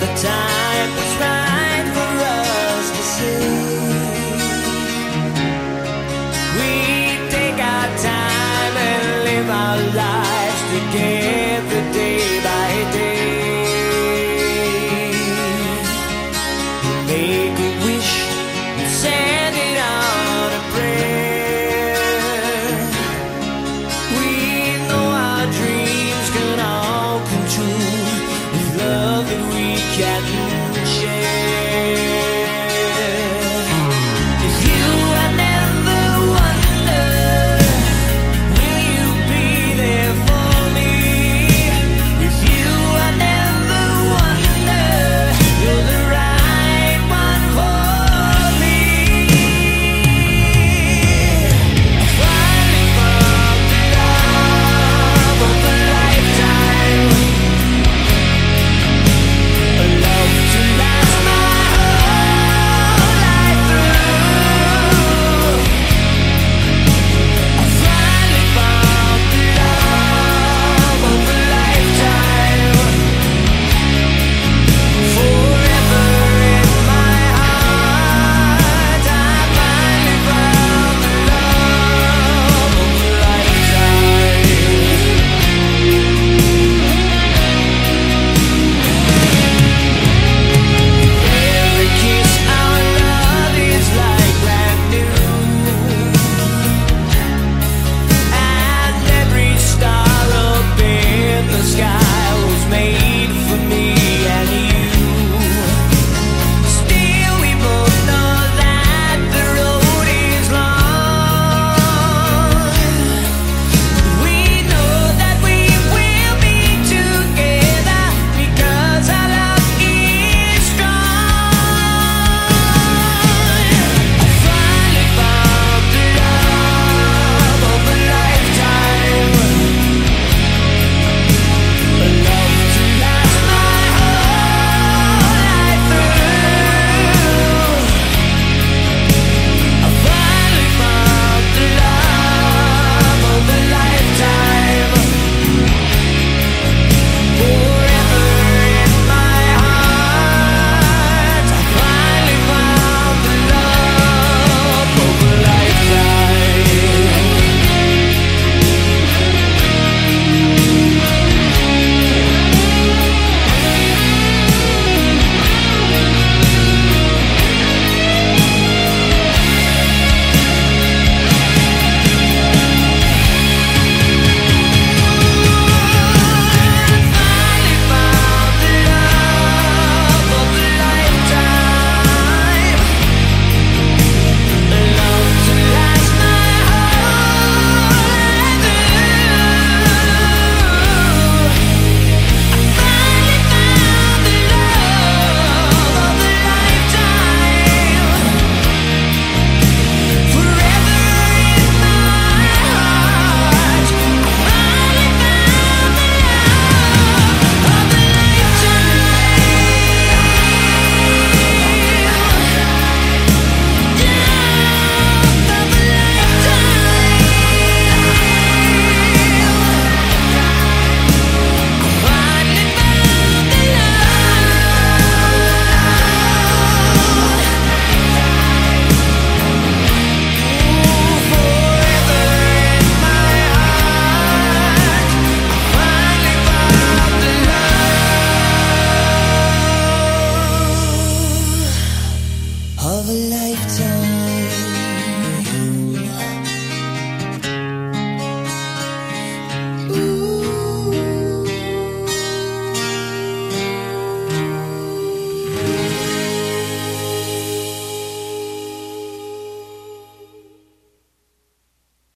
the time. can't